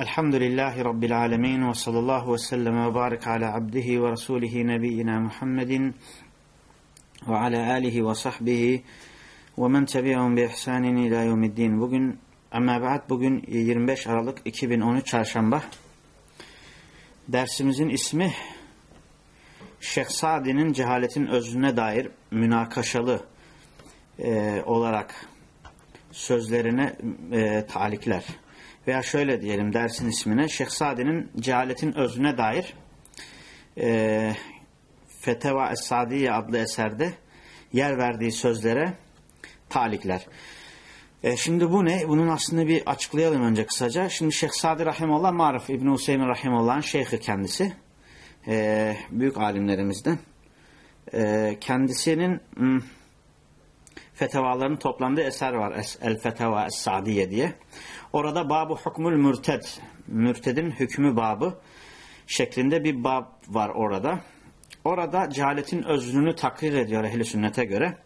Elhamdülillahi Rabbil alemin ve sallallahu ve sellem ve barik ala abdihi ve rasulihi nebiyyina Muhammedin ve ala alihi ve sahbihi ve men tebi'ahum bi ihsanin ila yevmiddin. Bugün ama ba'd bugün 25 Aralık 2013 Çarşamba. Dersimizin ismi Şeyh Sadi'nin cehaletin özüne dair münakaşalı e, olarak sözlerine e, talikler. Veya şöyle diyelim dersin ismine Şeyh Sadi'nin cehaletin özüne dair e, Feteva Es-Sadiye adlı eserde yer verdiği sözlere talikler. E, şimdi bu ne? Bunun aslında bir açıklayalım önce kısaca. Şimdi Şeyh Sadi Rahimallah Marif İbn-i Hüseyin Rahimullah'ın şeyhi kendisi. E, büyük alimlerimizden. E, kendisinin m, fetavaların toplandığı eser var. El Feteva Es-Sadiye diye. Orada babu hukmul mürted, mürtedin hükmü babı şeklinde bir bab var orada. Orada cehaletin özlünü takrir ediyor ehli sünnete göre.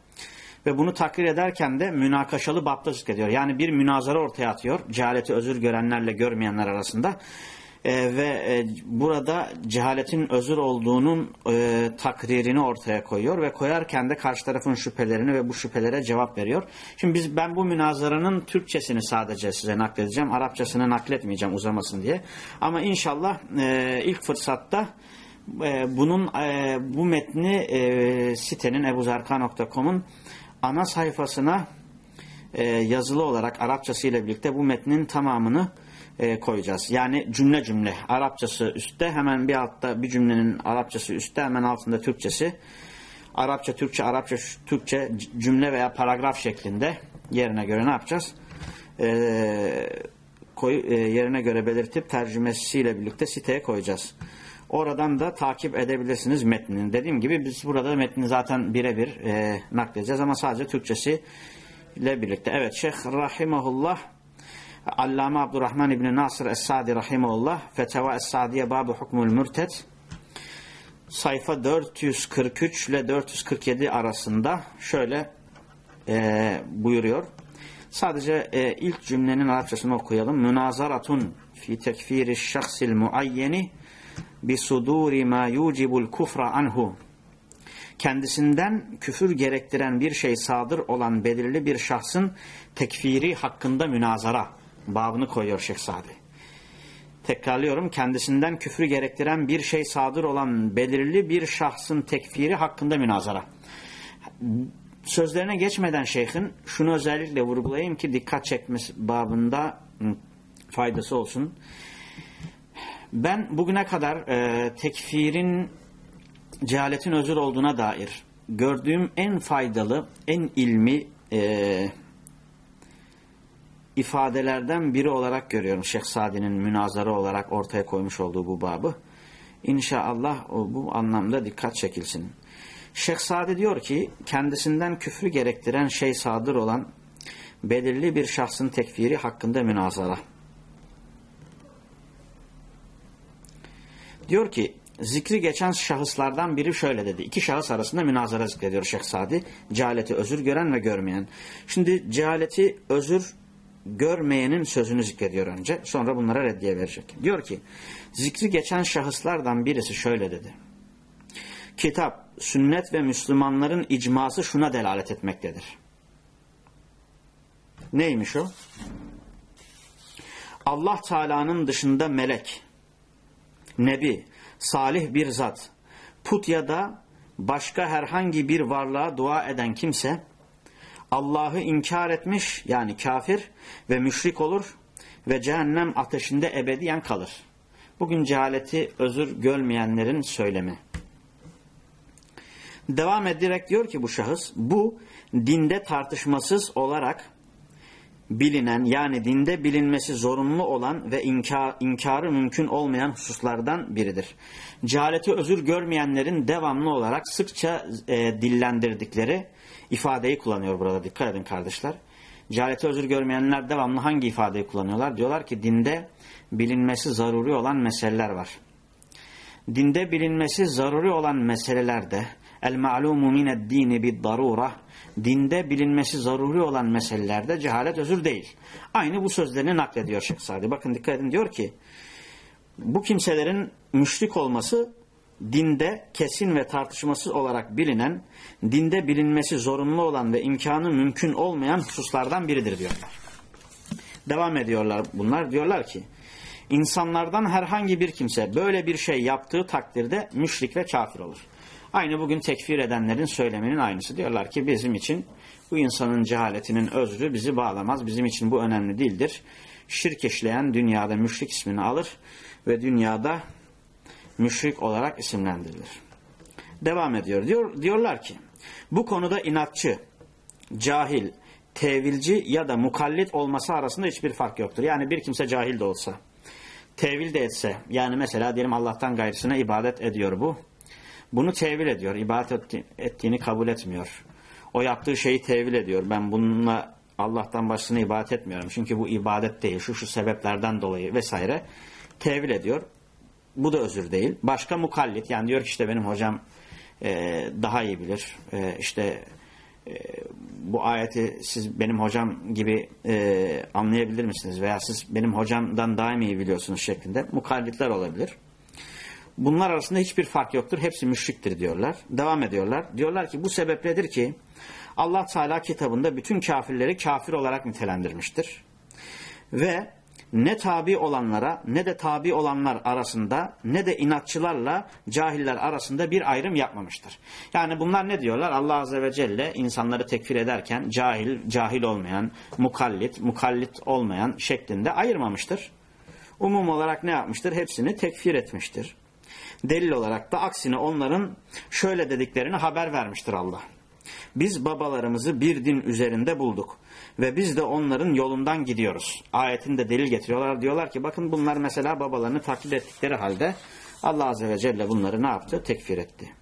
Ve bunu takrir ederken de münakaşalı babda zikrediyor. Yani bir münazara ortaya atıyor. Cehaleti özür görenlerle görmeyenler arasında. Ee, ve e, burada cehaletin özür olduğunun e, takririni ortaya koyuyor ve koyarken de karşı tarafın şüphelerini ve bu şüphelere cevap veriyor. Şimdi biz ben bu münazaranın Türkçesini sadece size nakledeceğim. Arapçasını nakletmeyeceğim uzamasın diye. Ama inşallah e, ilk fırsatta e, bunun e, bu metni e, sitenin ebuzarka.com'un ana sayfasına e, yazılı olarak Arapçası ile birlikte bu metnin tamamını e, koyacağız. Yani cümle cümle. Arapçası üstte hemen bir altta bir cümlenin Arapçası üstte hemen altında Türkçesi. Arapça, Türkçe, Arapça, Türkçe cümle veya paragraf şeklinde yerine göre ne yapacağız? E, koy, e, yerine göre belirtip tercümesiyle birlikte siteye koyacağız. Oradan da takip edebilirsiniz metnini. Dediğim gibi biz burada metni zaten birebir e, nakledeceğiz ama sadece Türkçesi ile birlikte. Evet Şeyh Rahimahullah Allame Abdurrahman İbni Nasır Es-Sadi Rahimahullah Feteva Es-Sadiye Babı Hukmul Mürted sayfa 443 ile 447 arasında şöyle e, buyuruyor. Sadece e, ilk cümlenin Arapçasını okuyalım. Münazaratun fi tekfiri şahsil muayyeni bi suduri ma yucibul kufra anhu kendisinden küfür gerektiren bir şey sadır olan belirli bir şahsın tekfiri hakkında münazara babını koyuyor Şeyh Sadi. Tekrarlıyorum kendisinden küfrü gerektiren bir şey sadır olan belirli bir şahsın tekfiri hakkında münazara. Sözlerine geçmeden şeyhin şunu özellikle vurgulayayım ki dikkat çekmesi babında faydası olsun. Ben bugüne kadar e, tekfirin cehaletin özür olduğuna dair gördüğüm en faydalı, en ilmi e, ifadelerden biri olarak görüyorum Şeyh Sadi'nin münazara olarak ortaya koymuş olduğu bu babı. İnşallah bu anlamda dikkat çekilsin. Şeyh Sadi diyor ki kendisinden küfrü gerektiren şey sadır olan belirli bir şahsın tekfiri hakkında münazara. Diyor ki zikri geçen şahıslardan biri şöyle dedi. İki şahıs arasında münazara zikrediyor Şeyh Sadi. Cehaleti özür gören ve görmeyen. Şimdi cehaleti özür görmeyenin sözünü zikrediyor önce. Sonra bunlara reddiye verecek. Diyor ki zikri geçen şahıslardan birisi şöyle dedi. Kitap, sünnet ve Müslümanların icması şuna delalet etmektedir. Neymiş o? Allah Teala'nın dışında melek, nebi, salih bir zat, put ya da başka herhangi bir varlığa dua eden kimse Allah'ı inkar etmiş yani kafir ve müşrik olur ve cehennem ateşinde ebediyen kalır. Bugün cehaleti özür görmeyenlerin söylemi. Devam ederek diyor ki bu şahıs bu dinde tartışmasız olarak bilinen yani dinde bilinmesi zorunlu olan ve inkar, inkarı mümkün olmayan hususlardan biridir. Cehaleti özür görmeyenlerin devamlı olarak sıkça e, dillendirdikleri ifadeyi kullanıyor burada. Dikkat edin kardeşler. Cehaleti özür görmeyenler devamlı hangi ifadeyi kullanıyorlar? Diyorlar ki dinde bilinmesi zaruri olan meseleler var. Dinde bilinmesi zaruri olan meselelerde El ma'lumu mined dini bid darura dinde bilinmesi zaruri olan meselelerde cehalet özür değil. Aynı bu sözlerini naklediyor Şeyh. Bakın dikkat edin diyor ki bu kimselerin müşrik olması dinde kesin ve tartışmasız olarak bilinen, dinde bilinmesi zorunlu olan ve imkanı mümkün olmayan hususlardan biridir diyorlar. Devam ediyorlar bunlar. Diyorlar ki insanlardan herhangi bir kimse böyle bir şey yaptığı takdirde müşrik ve kafir olur. Aynı bugün tekfir edenlerin söyleminin aynısı. Diyorlar ki bizim için bu insanın cehaletinin özrü bizi bağlamaz. Bizim için bu önemli değildir. Şirk işleyen dünyada müşrik ismini alır ve dünyada müşrik olarak isimlendirilir. Devam ediyor. Diyor, diyorlar ki bu konuda inatçı, cahil, tevilci ya da mukallit olması arasında hiçbir fark yoktur. Yani bir kimse cahil de olsa, tevil de etse, yani mesela diyelim Allah'tan gayrısına ibadet ediyor bu. Bunu tevil ediyor, ibadet ettiğini kabul etmiyor. O yaptığı şeyi tevil ediyor. Ben bununla Allah'tan başkasına ibadet etmiyorum. Çünkü bu ibadet değil, şu şu sebeplerden dolayı vesaire tevil ediyor. Bu da özür değil. Başka mukallit yani diyor ki işte benim hocam e, daha iyi bilir. E, işte e, bu ayeti siz benim hocam gibi e, anlayabilir misiniz? Veya siz benim hocamdan daha iyi biliyorsunuz şeklinde mukallitler olabilir. Bunlar arasında hiçbir fark yoktur. Hepsi müşriktir diyorlar. Devam ediyorlar. Diyorlar ki bu sebepledir ki Allah Teala kitabında bütün kafirleri kafir olarak nitelendirmiştir. Ve ne tabi olanlara ne de tabi olanlar arasında ne de inatçılarla cahiller arasında bir ayrım yapmamıştır. Yani bunlar ne diyorlar? Allah Azze ve Celle insanları tekfir ederken cahil, cahil olmayan, mukallit, mukallit olmayan şeklinde ayırmamıştır. Umum olarak ne yapmıştır? Hepsini tekfir etmiştir. Delil olarak da aksine onların şöyle dediklerini haber vermiştir Allah. Biz babalarımızı bir din üzerinde bulduk ve biz de onların yolundan gidiyoruz. Ayetinde delil getiriyorlar. Diyorlar ki bakın bunlar mesela babalarını taklit ettikleri halde Allah Azze ve Celle bunları ne yaptı? Tekfir etti.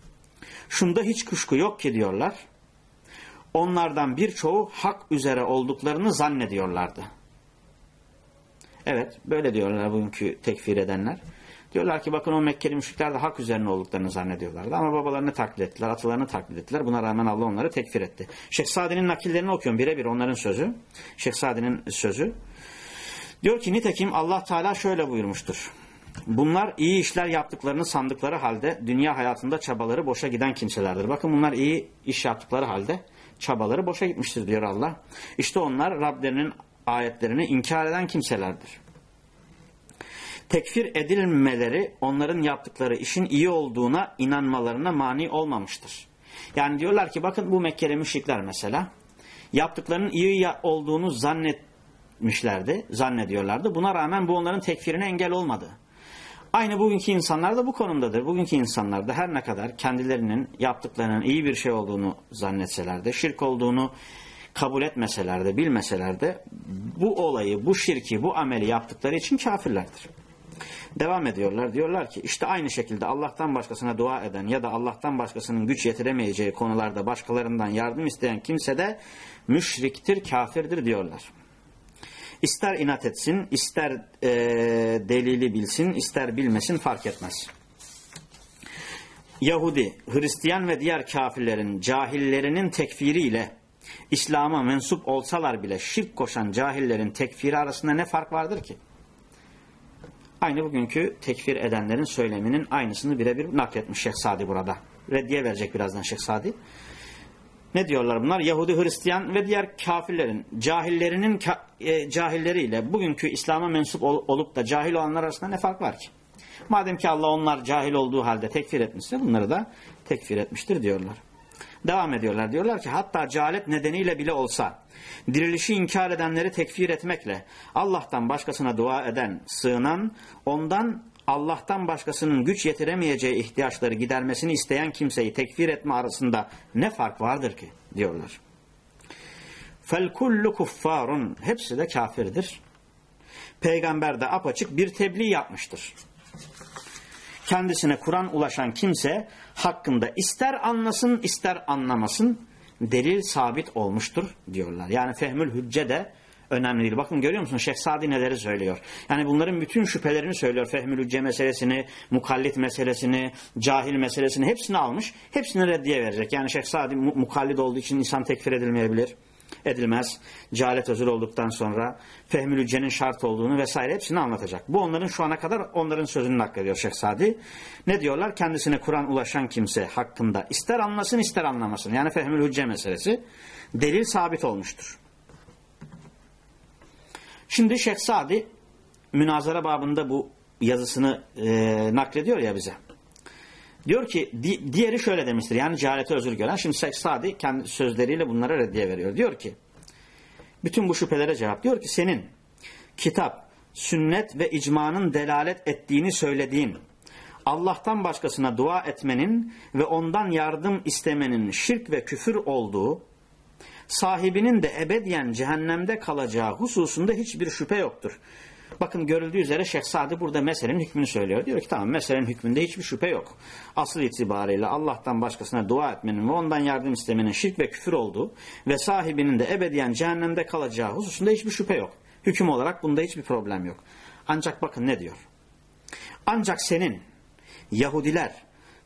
Şunda hiç kuşku yok ki diyorlar. Onlardan birçoğu hak üzere olduklarını zannediyorlardı. Evet böyle diyorlar bugünkü tekfir edenler. Diyorlar ki bakın o Mekkeli müşrikler de hak üzerine olduklarını zannediyorlardı. Ama babalarını taklit ettiler, atalarını taklit ettiler. Buna rağmen Allah onları tekfir etti. Şeyh Sadi'nin nakillerini okuyorum birebir onların sözü. Şeyh Sadi'nin sözü. Diyor ki nitekim Allah Teala şöyle buyurmuştur. Bunlar iyi işler yaptıklarını sandıkları halde dünya hayatında çabaları boşa giden kimselerdir. Bakın bunlar iyi iş yaptıkları halde çabaları boşa gitmiştir diyor Allah. İşte onlar Rablerinin ayetlerini inkar eden kimselerdir tekfir edilmeleri onların yaptıkları işin iyi olduğuna inanmalarına mani olmamıştır. Yani diyorlar ki bakın bu Mekkeli müşrikler mesela yaptıklarının iyi olduğunu zannetmişlerdi, zannediyorlardı. Buna rağmen bu onların tekfirine engel olmadı. Aynı bugünkü insanlar da bu konumdadır. Bugünkü insanlar da her ne kadar kendilerinin yaptıklarının iyi bir şey olduğunu zannetseler de, şirk olduğunu kabul etmeseler de bu olayı, bu şirki, bu ameli yaptıkları için kafirlerdir. Devam ediyorlar. Diyorlar ki işte aynı şekilde Allah'tan başkasına dua eden ya da Allah'tan başkasının güç yetiremeyeceği konularda başkalarından yardım isteyen kimse de müşriktir, kafirdir diyorlar. İster inat etsin, ister e, delili bilsin, ister bilmesin fark etmez. Yahudi, Hristiyan ve diğer kafirlerin cahillerinin tekfiriyle İslam'a mensup olsalar bile şirk koşan cahillerin tekfiri arasında ne fark vardır ki? Aynı bugünkü tekfir edenlerin söyleminin aynısını birebir nakletmiş Şeyh Sadi burada. Reddiye verecek birazdan Şeyh Sadi. Ne diyorlar bunlar? Yahudi, Hristiyan ve diğer kafirlerin, cahillerinin e, cahilleriyle bugünkü İslam'a mensup ol, olup da cahil olanlar arasında ne fark var ki? Madem ki Allah onlar cahil olduğu halde tekfir etmişse bunları da tekfir etmiştir diyorlar. Devam ediyorlar. Diyorlar ki hatta cehalet nedeniyle bile olsa dirilişi inkar edenleri tekfir etmekle Allah'tan başkasına dua eden, sığınan, ondan Allah'tan başkasının güç yetiremeyeceği ihtiyaçları gidermesini isteyen kimseyi tekfir etme arasında ne fark vardır ki diyorlar. Fel kullu kuffarun hepsi de kafirdir. Peygamber de apaçık bir tebliğ yapmıştır kendisine Kur'an ulaşan kimse hakkında ister anlasın ister anlamasın delil sabit olmuştur diyorlar. Yani fehmül hücce de önemli değil. Bakın görüyor musun Şeyh Sadi neleri söylüyor. Yani bunların bütün şüphelerini söylüyor. Fehmül Hücce meselesini, mukallit meselesini, cahil meselesini hepsini almış. Hepsini reddiye verecek. Yani Şeyh Sadi mu mukallid olduğu için insan tekfir edilmeyebilir edilmez. Cehalet özür olduktan sonra fehmül hüccenin şart olduğunu vesaire hepsini anlatacak. Bu onların şu ana kadar onların sözünü naklediyor Şeyh Sadi. Ne diyorlar? Kendisine Kur'an ulaşan kimse hakkında ister anlasın ister anlamasın. Yani fehmül hücce meselesi delil sabit olmuştur. Şimdi Şeyh Sadi münazara babında bu yazısını e, naklediyor ya bize. Diyor ki di, diğeri şöyle demiştir. Yani cehalete özür gören. Şimdi Sadi kendi sözleriyle bunlara reddiye veriyor. Diyor ki bütün bu şüphelere cevap. Diyor ki senin kitap, sünnet ve icmanın delalet ettiğini söylediğin Allah'tan başkasına dua etmenin ve ondan yardım istemenin şirk ve küfür olduğu sahibinin de ebediyen cehennemde kalacağı hususunda hiçbir şüphe yoktur. Bakın görüldüğü üzere Şeyh Sadi burada meselenin hükmünü söylüyor. Diyor ki tamam meselenin hükmünde hiçbir şüphe yok. Asıl itibariyle Allah'tan başkasına dua etmenin ve ondan yardım istemenin şirk ve küfür olduğu ve sahibinin de ebediyen cehennemde kalacağı hususunda hiçbir şüphe yok. Hüküm olarak bunda hiçbir problem yok. Ancak bakın ne diyor. Ancak senin Yahudiler,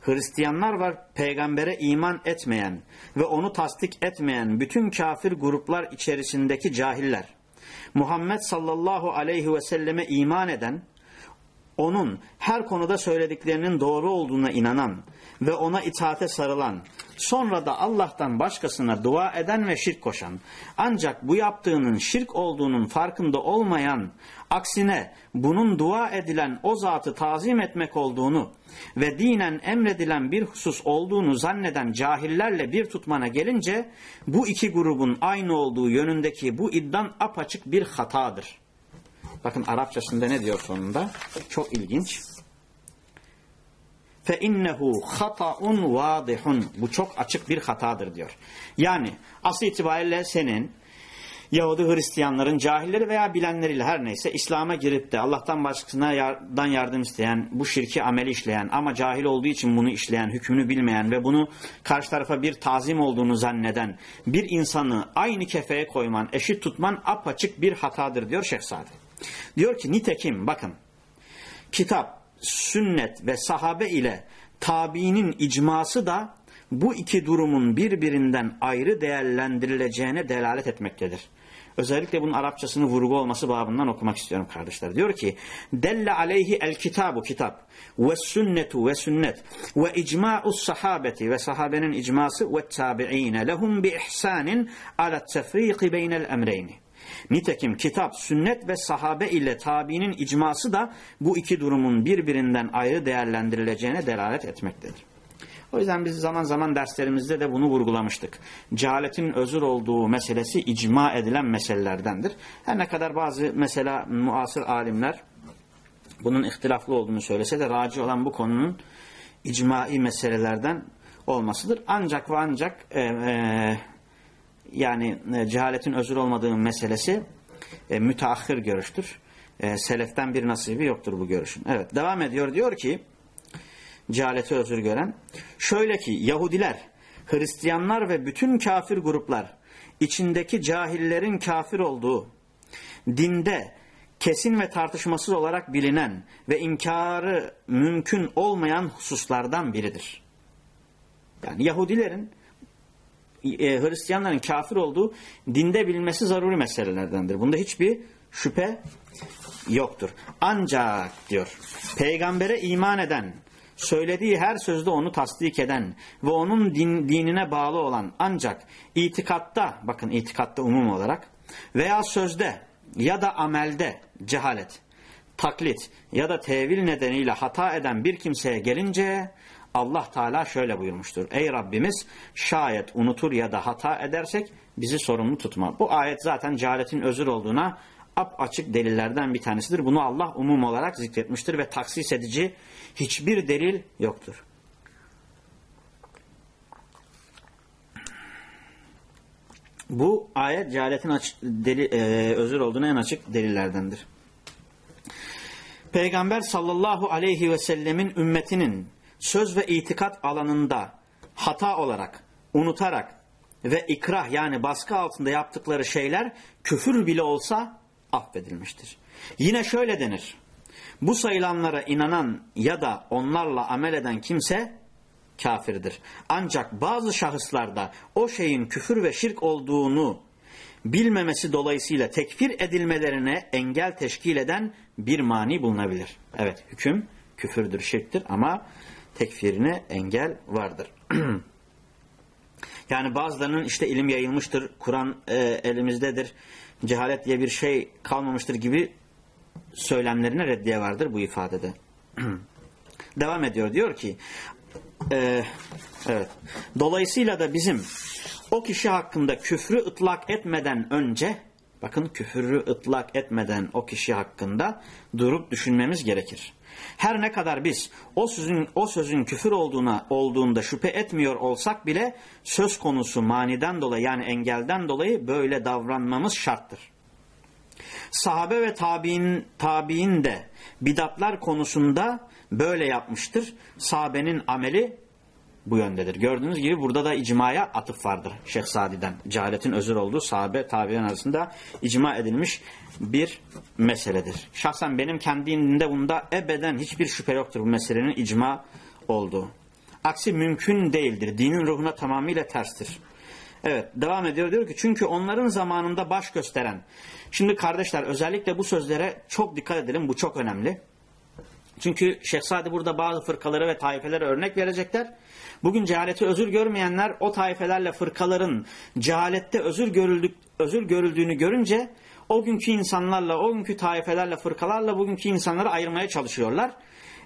Hristiyanlar var peygambere iman etmeyen ve onu tasdik etmeyen bütün kafir gruplar içerisindeki cahiller. Muhammed sallallahu aleyhi ve selleme iman eden, onun her konuda söylediklerinin doğru olduğuna inanan ve ona itaate sarılan, sonra da Allah'tan başkasına dua eden ve şirk koşan, ancak bu yaptığının şirk olduğunun farkında olmayan, aksine bunun dua edilen o zatı tazim etmek olduğunu ve dinen emredilen bir husus olduğunu zanneden cahillerle bir tutmana gelince, bu iki grubun aynı olduğu yönündeki bu iddan apaçık bir hatadır. Bakın Arapçasında ne diyor sonunda? Çok ilginç. Fe innehu hata'un vadihun. Bu çok açık bir hatadır diyor. Yani asıl itibariyle senin Yahudi Hristiyanların cahilleri veya bilenleriyle her neyse İslam'a girip de Allah'tan başkasına yardan yardım isteyen, bu şirki ameli işleyen ama cahil olduğu için bunu işleyen, hükmünü bilmeyen ve bunu karşı tarafa bir tazim olduğunu zanneden bir insanı aynı kefeye koyman, eşit tutman apaçık bir hatadır diyor Şeyh Sadi. Diyor ki nitekim bakın kitap, sünnet ve sahabe ile tabiinin icması da bu iki durumun birbirinden ayrı değerlendirileceğine delalet etmektedir. Özellikle bunun Arapçasını vurgu olması babından okumak istiyorum kardeşler. Diyor ki Delle aleyhi el kitabu kitap ve sünnetu ve sünnet ve icma'u sahabeti ve sahabenin icması ve tabi'ine lehum bi ihsanin ala tefriqi beynel emreyni. Nitekim kitap, sünnet ve sahabe ile tabiinin icması da bu iki durumun birbirinden ayrı değerlendirileceğine delalet etmektedir. O yüzden biz zaman zaman derslerimizde de bunu vurgulamıştık. Cehaletin özür olduğu meselesi icma edilen meselelerdendir. Her ne kadar bazı mesela muasır alimler bunun ihtilaflı olduğunu söylese de raci olan bu konunun icmai meselelerden olmasıdır. Ancak ve ancak e, e, yani e, cehaletin özür olmadığı meselesi e, müteahhir görüştür. E, seleften bir nasibi yoktur bu görüşün. Evet devam ediyor diyor ki cehaleti özür gören. Şöyle ki Yahudiler, Hristiyanlar ve bütün kafir gruplar içindeki cahillerin kafir olduğu, dinde kesin ve tartışmasız olarak bilinen ve inkarı mümkün olmayan hususlardan biridir. Yani Yahudilerin e, Hristiyanların kafir olduğu dinde bilinmesi zaruri meselelerdendir. Bunda hiçbir şüphe yoktur. Ancak diyor peygambere iman eden söylediği her sözde onu tasdik eden ve onun din, dinine bağlı olan ancak itikatta bakın itikatta umum olarak veya sözde ya da amelde cehalet, taklit ya da tevil nedeniyle hata eden bir kimseye gelince Allah Teala şöyle buyurmuştur. Ey Rabbimiz şayet unutur ya da hata edersek bizi sorumlu tutma. Bu ayet zaten cehaletin özür olduğuna ap açık delillerden bir tanesidir. Bunu Allah umum olarak zikretmiştir ve taksis edici hiçbir delil yoktur. Bu ayet cehaletin deli, e, özür olduğuna en açık delillerdendir. Peygamber sallallahu aleyhi ve sellemin ümmetinin söz ve itikat alanında hata olarak, unutarak ve ikrah yani baskı altında yaptıkları şeyler küfür bile olsa affedilmiştir. Yine şöyle denir. Bu sayılanlara inanan ya da onlarla amel eden kimse kafirdir. Ancak bazı şahıslarda o şeyin küfür ve şirk olduğunu bilmemesi dolayısıyla tekfir edilmelerine engel teşkil eden bir mani bulunabilir. Evet hüküm küfürdür, şirktir ama tekfirine engel vardır. yani bazılarının işte ilim yayılmıştır, Kur'an e, elimizdedir, cehalet diye bir şey kalmamıştır gibi söylemlerine reddiye vardır bu ifadede. Devam ediyor diyor ki e, evet. Dolayısıyla da bizim o kişi hakkında küfrü ıtlak etmeden önce bakın küfrü ıtlak etmeden o kişi hakkında durup düşünmemiz gerekir. Her ne kadar biz o sözün o sözün küfür olduğuna olduğunda şüphe etmiyor olsak bile söz konusu maniden dolayı yani engelden dolayı böyle davranmamız şarttır. Sahabe ve tabi'in tabi'in de bidatlar konusunda böyle yapmıştır. Sahabenin ameli bu yöndedir. Gördüğünüz gibi burada da icmaya atıf vardır Şeyh Sadi'den. Cehaletin özür olduğu sahabe tabi'in arasında icma edilmiş bir meseledir. Şahsen benim kendi indinde bunda ebeden hiçbir şüphe yoktur bu meselenin icma olduğu. Aksi mümkün değildir. Dinin ruhuna tamamıyla terstir. Evet devam ediyor diyor ki çünkü onların zamanında baş gösteren. Şimdi kardeşler özellikle bu sözlere çok dikkat edelim bu çok önemli. Çünkü Şehzade burada bazı fırkaları ve taifelere örnek verecekler. Bugün cehaleti özür görmeyenler o taifelerle fırkaların cehalette özür, görüldük, özür görüldüğünü görünce o günkü insanlarla, o günkü taifelerle, fırkalarla bugünkü insanları ayırmaya çalışıyorlar.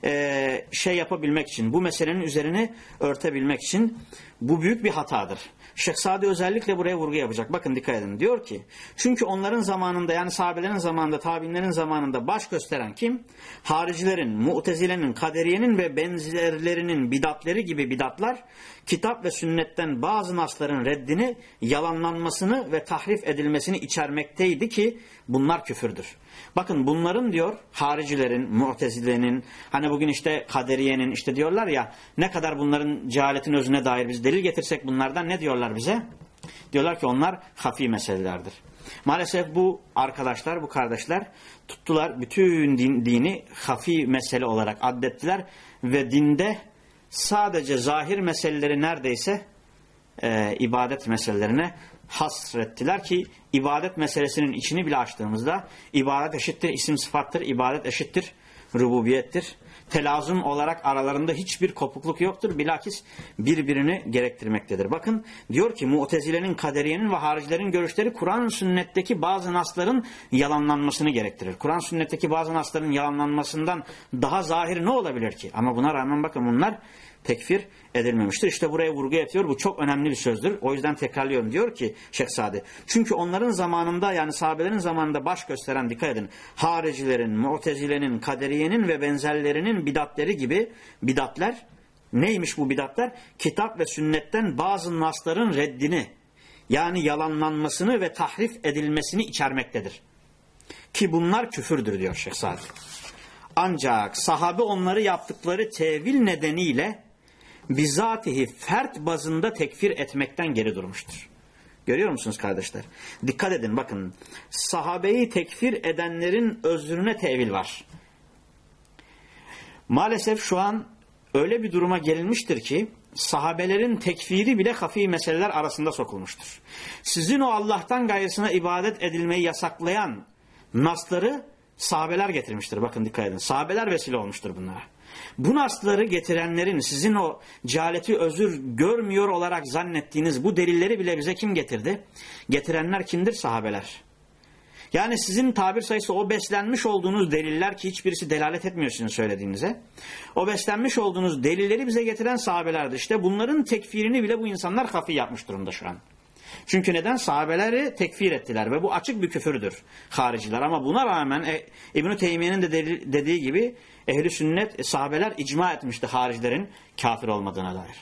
Ee, şey yapabilmek için, bu meselenin üzerini örtebilmek için bu büyük bir hatadır. Şeyh Sadi özellikle buraya vurgu yapacak. Bakın dikkat edin. Diyor ki çünkü onların zamanında yani sahabelerin zamanında tabinlerin zamanında baş gösteren kim? Haricilerin, mutezilenin, kaderiyenin ve benzerlerinin bidatleri gibi bidatlar kitap ve sünnetten bazı nasların reddini, yalanlanmasını ve tahrif edilmesini içermekteydi ki bunlar küfürdür. Bakın bunların diyor haricilerin, mutezilenin, hani bugün işte kaderiyenin işte diyorlar ya ne kadar bunların cehaletin özüne dair biz delil getirsek bunlardan ne diyorlar bize? Diyorlar ki onlar hafi meselelerdir. Maalesef bu arkadaşlar, bu kardeşler tuttular bütün din, dini hafi mesele olarak addettiler ve dinde sadece zahir meseleleri neredeyse e, ibadet meselelerine hasrettiler ki ibadet meselesinin içini bile açtığımızda ibadet eşittir isim sıfattır, ibadet eşittir rububiyettir. Telazum olarak aralarında hiçbir kopukluk yoktur. Bilakis birbirini gerektirmektedir. Bakın diyor ki Mu'tezile'nin, Kaderiye'nin ve haricilerin görüşleri Kur'an sünnetteki bazı nasların yalanlanmasını gerektirir. Kur'an sünnetteki bazı nasların yalanlanmasından daha zahir ne olabilir ki? Ama buna rağmen bakın bunlar tekfir edilmemiştir. İşte buraya vurgu yapıyor. Bu çok önemli bir sözdür. O yüzden tekrarlıyorum. Diyor ki Şeyh. Çünkü onların zamanında yani sahabelerin zamanında baş gösteren dikkat edin. Haricilerin, mutezilenin, kaderiyenin ve benzerlerinin bidatleri gibi bidatler neymiş bu bidatlar? Kitap ve sünnetten bazı nasların reddini yani yalanlanmasını ve tahrif edilmesini içermektedir. Ki bunlar küfürdür diyor Şeyh. Ancak sahabe onları yaptıkları tevil nedeniyle bizatihi fert bazında tekfir etmekten geri durmuştur. Görüyor musunuz kardeşler? Dikkat edin bakın. Sahabeyi tekfir edenlerin özrüne tevil var. Maalesef şu an öyle bir duruma gelinmiştir ki sahabelerin tekfiri bile hafi meseleler arasında sokulmuştur. Sizin o Allah'tan gayrısına ibadet edilmeyi yasaklayan nasları sahabeler getirmiştir. Bakın dikkat edin. Sahabeler vesile olmuştur bunlara. Bu nasları getirenlerin sizin o cehaleti özür görmüyor olarak zannettiğiniz bu delilleri bile bize kim getirdi? Getirenler kimdir? Sahabeler. Yani sizin tabir sayısı o beslenmiş olduğunuz deliller ki hiçbirisi delalet etmiyor sizin söylediğinize. O beslenmiş olduğunuz delilleri bize getiren sahabelerdi. İşte bunların tekfirini bile bu insanlar hafi yapmış durumda şu an. Çünkü neden? Sahabeleri tekfir ettiler ve bu açık bir küfürdür hariciler. Ama buna rağmen e, İbn-i Teymiye'nin de dediği gibi ehli sünnet e, sahabeler icma etmişti haricilerin kafir olmadığına dair.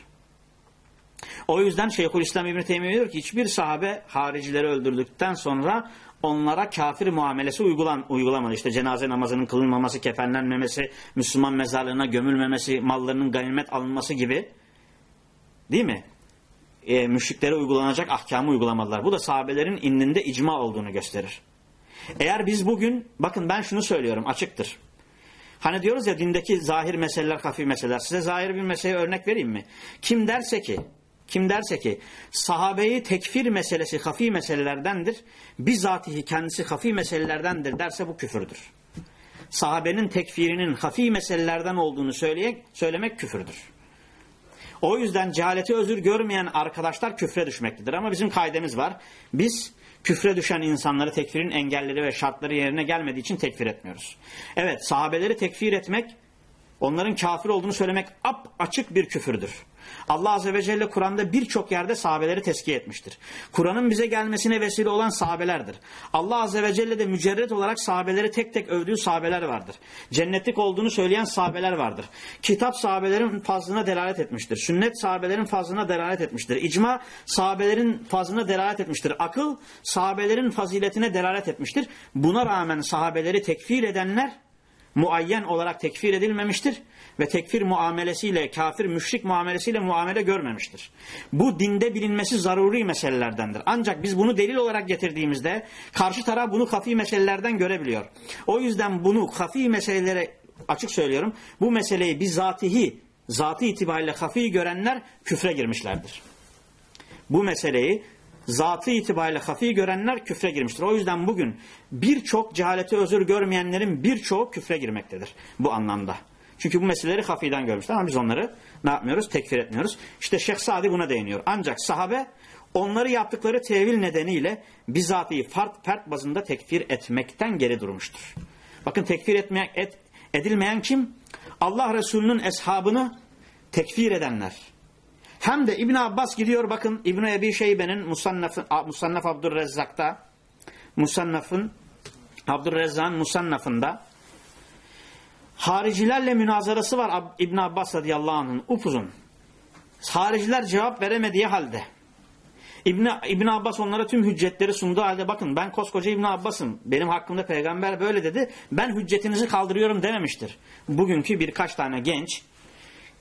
O yüzden Şeyhülislam İbn-i Teymiye diyor ki hiçbir sahabe haricileri öldürdükten sonra onlara kafir muamelesi uygulan, uygulamadı. İşte cenaze namazının kılınmaması, kefenlenmemesi, Müslüman mezarlığına gömülmemesi, mallarının ganimet alınması gibi. Değil mi? e, müşriklere uygulanacak ahkamı uygulamadılar. Bu da sahabelerin indinde icma olduğunu gösterir. Eğer biz bugün, bakın ben şunu söylüyorum açıktır. Hani diyoruz ya dindeki zahir meseleler, hafif meseleler. Size zahir bir meseleye örnek vereyim mi? Kim derse ki, kim derse ki sahabeyi tekfir meselesi hafi meselelerdendir, bizatihi kendisi hafi meselelerdendir derse bu küfürdür. Sahabenin tekfirinin hafi meselelerden olduğunu söyleyek, söylemek küfürdür. O yüzden cehaleti özür görmeyen arkadaşlar küfre düşmektedir. Ama bizim kaidemiz var. Biz küfre düşen insanları tekfirin engelleri ve şartları yerine gelmediği için tekfir etmiyoruz. Evet sahabeleri tekfir etmek onların kafir olduğunu söylemek ap açık bir küfürdür. Allah Azze ve Celle Kur'an'da birçok yerde sahabeleri tezkiye etmiştir. Kur'an'ın bize gelmesine vesile olan sahabelerdir. Allah Azze ve Celle de mücerret olarak sahabeleri tek tek övdüğü sahabeler vardır. Cennetlik olduğunu söyleyen sahabeler vardır. Kitap sahabelerin fazlına delalet etmiştir. Sünnet sahabelerin fazlına delalet etmiştir. İcma sahabelerin fazlına delalet etmiştir. Akıl sahabelerin faziletine delalet etmiştir. Buna rağmen sahabeleri tekfir edenler muayyen olarak tekfir edilmemiştir ve tekfir muamelesiyle, kafir müşrik muamelesiyle muamele görmemiştir. Bu dinde bilinmesi zaruri meselelerdendir. Ancak biz bunu delil olarak getirdiğimizde karşı taraf bunu kafi meselelerden görebiliyor. O yüzden bunu kafi meselelere açık söylüyorum. Bu meseleyi bizzatihi, zatı itibariyle kafi görenler küfre girmişlerdir. Bu meseleyi zatı itibariyle hafi görenler küfre girmiştir. O yüzden bugün birçok cehaleti özür görmeyenlerin birçoğu küfre girmektedir bu anlamda. Çünkü bu meseleleri hafiden görmüşler ama biz onları ne yapmıyoruz? Tekfir etmiyoruz. İşte Şeyh Sadi buna değiniyor. Ancak sahabe onları yaptıkları tevil nedeniyle bizatihi fert, fert bazında tekfir etmekten geri durmuştur. Bakın tekfir etmeyen, et, edilmeyen kim? Allah Resulü'nün eshabını tekfir edenler. Hem de İbn Abbas gidiyor bakın İbn Ebi Şeybe'nin Musannaf Musannaf Abdurrezzak'ta Musannaf'ın Abdurrezzak'ın Musannaf'ında haricilerle münazarası var İbn Abbas radıyallahu anh'ın upuzun. Hariciler cevap veremediği halde İbn, İbn Abbas onlara tüm hüccetleri sunduğu halde bakın ben koskoca İbn Abbas'ım. Benim hakkımda peygamber böyle dedi. Ben hüccetinizi kaldırıyorum dememiştir. Bugünkü birkaç tane genç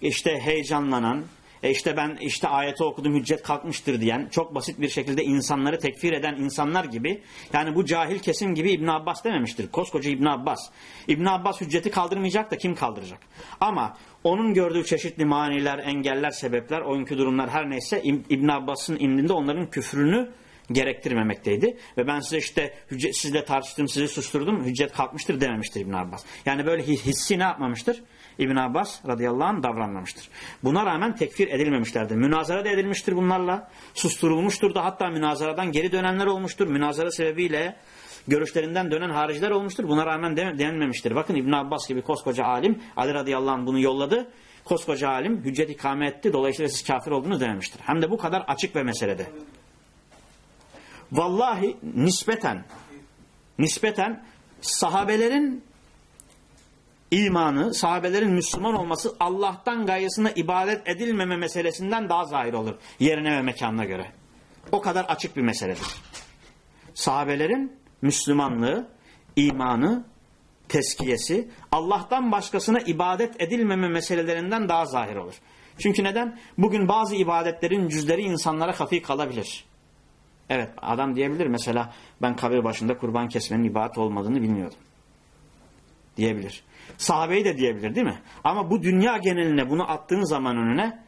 işte heyecanlanan, e işte ben işte ayeti okudum hüccet kalkmıştır diyen çok basit bir şekilde insanları tekfir eden insanlar gibi yani bu cahil kesim gibi İbn Abbas dememiştir. Koskoca İbn Abbas. İbn Abbas hücceti kaldırmayacak da kim kaldıracak? Ama onun gördüğü çeşitli maniler, engeller, sebepler, oyuncu durumlar her neyse İbn Abbas'ın indinde onların küfrünü gerektirmemekteydi. Ve ben size işte hüccet, sizle tartıştım, sizi susturdum, hüccet kalkmıştır dememiştir İbn Abbas. Yani böyle hissi ne yapmamıştır? İbn Abbas radıyallahu anh davranmamıştır. Buna rağmen tekfir edilmemişlerdir. Münazara da edilmiştir bunlarla. Susturulmuştur da hatta münazaradan geri dönenler olmuştur. Münazara sebebiyle görüşlerinden dönen hariciler olmuştur. Buna rağmen denilmemiştir. Bakın İbn Abbas gibi koskoca alim Ali radıyallahu anh bunu yolladı. Koskoca alim hüccet ikame etti. Dolayısıyla siz kafir olduğunu dememiştir. Hem de bu kadar açık ve meselede. Vallahi nispeten nispeten sahabelerin imanı, sahabelerin Müslüman olması Allah'tan gayesine ibadet edilmeme meselesinden daha zahir olur. Yerine ve mekanına göre. O kadar açık bir meseledir. Sahabelerin Müslümanlığı, imanı, teskiyesi Allah'tan başkasına ibadet edilmeme meselelerinden daha zahir olur. Çünkü neden? Bugün bazı ibadetlerin cüzleri insanlara hafif kalabilir. Evet adam diyebilir mesela ben kabir başında kurban kesmenin ibadet olmadığını bilmiyordum. Diyebilir. Sahabeyi de diyebilir değil mi? Ama bu dünya geneline bunu attığın zaman önüne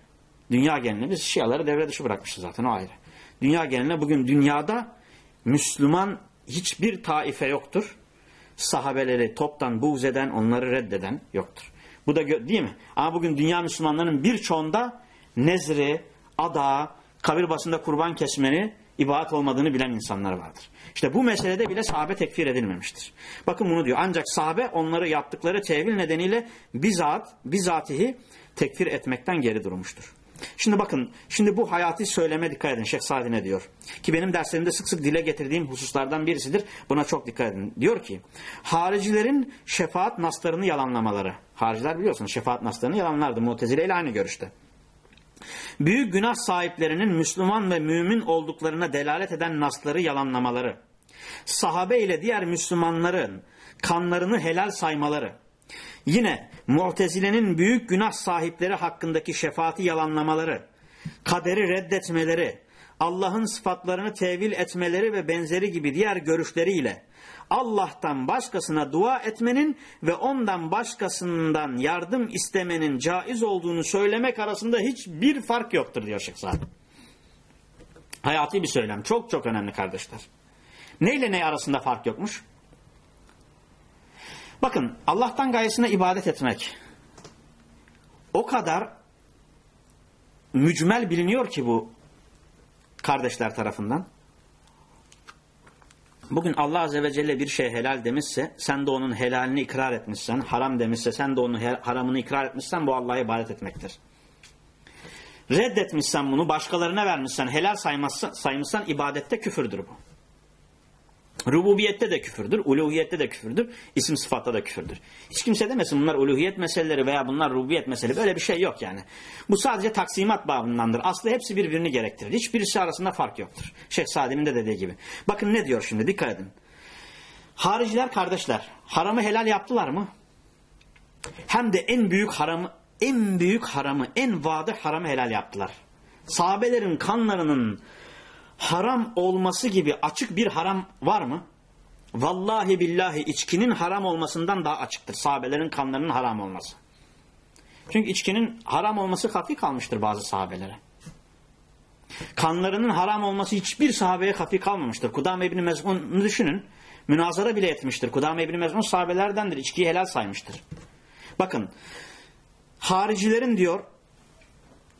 dünya geneline biz şiaları devre dışı bırakmışız zaten o ayrı. Dünya geneline bugün dünyada Müslüman hiçbir taife yoktur. Sahabeleri toptan buğz eden, onları reddeden yoktur. Bu da değil mi? Ama bugün dünya Müslümanlarının birçoğunda nezri, ada, kabir basında kurban kesmeni ibadet olmadığını bilen insanlar vardır. İşte bu meselede bile sahabe tekfir edilmemiştir. Bakın bunu diyor. Ancak sahabe onları yaptıkları tevil nedeniyle bizzat, bizzatihi tekfir etmekten geri durmuştur. Şimdi bakın, şimdi bu hayati söyleme dikkat edin. Şeyh Sadi ne diyor? Ki benim derslerimde sık sık dile getirdiğim hususlardan birisidir. Buna çok dikkat edin. Diyor ki, haricilerin şefaat naslarını yalanlamaları. Hariciler biliyorsunuz şefaat naslarını yalanlardı. Mutezile ile aynı görüşte. Büyük günah sahiplerinin Müslüman ve mümin olduklarına delalet eden nasları yalanlamaları, sahabe ile diğer Müslümanların kanlarını helal saymaları, yine Mu'tezile'nin büyük günah sahipleri hakkındaki şefaati yalanlamaları. Kaderi reddetmeleri, Allah'ın sıfatlarını tevil etmeleri ve benzeri gibi diğer görüşleriyle Allah'tan başkasına dua etmenin ve ondan başkasından yardım istemenin caiz olduğunu söylemek arasında hiçbir fark yoktur diyor Şeyh Sadi. Hayati bir söylem. Çok çok önemli kardeşler. Neyle ne arasında fark yokmuş? Bakın Allah'tan gayesine ibadet etmek o kadar mücmel biliniyor ki bu kardeşler tarafından. Bugün Allah Azze ve Celle bir şey helal demişse, sen de onun helalini ikrar etmişsen, haram demişse, sen de onun haramını ikrar etmişsen bu Allah'a ibadet etmektir. Reddetmişsen bunu, başkalarına vermişsen, helal saymazsan, saymışsan ibadette küfürdür bu. Rububiyette de küfürdür, uluhiyette de küfürdür, isim sıfatta da küfürdür. Hiç kimse demesin bunlar uluhiyet meseleleri veya bunlar rububiyet meseleleri. Böyle bir şey yok yani. Bu sadece taksimat babındandır. Aslı hepsi birbirini gerektirir. Hiçbirisi arasında fark yoktur. Şeyh Sadi'nin de dediği gibi. Bakın ne diyor şimdi dikkat edin. Hariciler kardeşler haramı helal yaptılar mı? Hem de en büyük haramı en büyük haramı, en vadı haramı helal yaptılar. Sahabelerin kanlarının haram olması gibi açık bir haram var mı? Vallahi billahi içkinin haram olmasından daha açıktır. Sahabelerin kanlarının haram olması. Çünkü içkinin haram olması hafif kalmıştır bazı sahabelere. Kanlarının haram olması hiçbir sahabeye hafif kalmamıştır. Kudame İbni Mezun'u düşünün. Münazara bile etmiştir. Kudame İbni Mezun sahabelerdendir. İçkiyi helal saymıştır. Bakın haricilerin diyor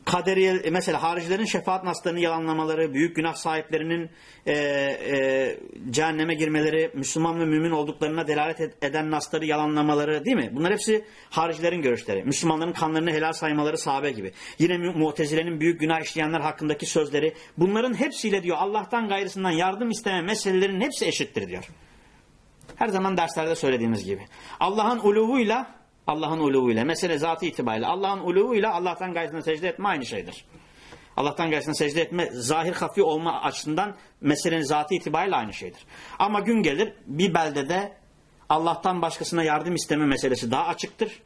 kaderiye mesela haricilerin şefaat naslarını yalanlamaları, büyük günah sahiplerinin e, e, cehenneme girmeleri, Müslüman ve mümin olduklarına delalet eden nasları yalanlamaları değil mi? Bunlar hepsi haricilerin görüşleri. Müslümanların kanlarını helal saymaları sahabe gibi. Yine mutezilenin büyük günah işleyenler hakkındaki sözleri. Bunların hepsiyle diyor Allah'tan gayrısından yardım isteme meselelerinin hepsi eşittir diyor. Her zaman derslerde söylediğimiz gibi. Allah'ın uluvuyla Allah'ın uluğuyla. Mesele zatı itibariyle. Allah'ın uluğuyla Allah'tan gayrısına secde etme aynı şeydir. Allah'tan gayrısına secde etme zahir hafi olma açısından meselenin zatı itibariyle aynı şeydir. Ama gün gelir bir beldede Allah'tan başkasına yardım isteme meselesi daha açıktır.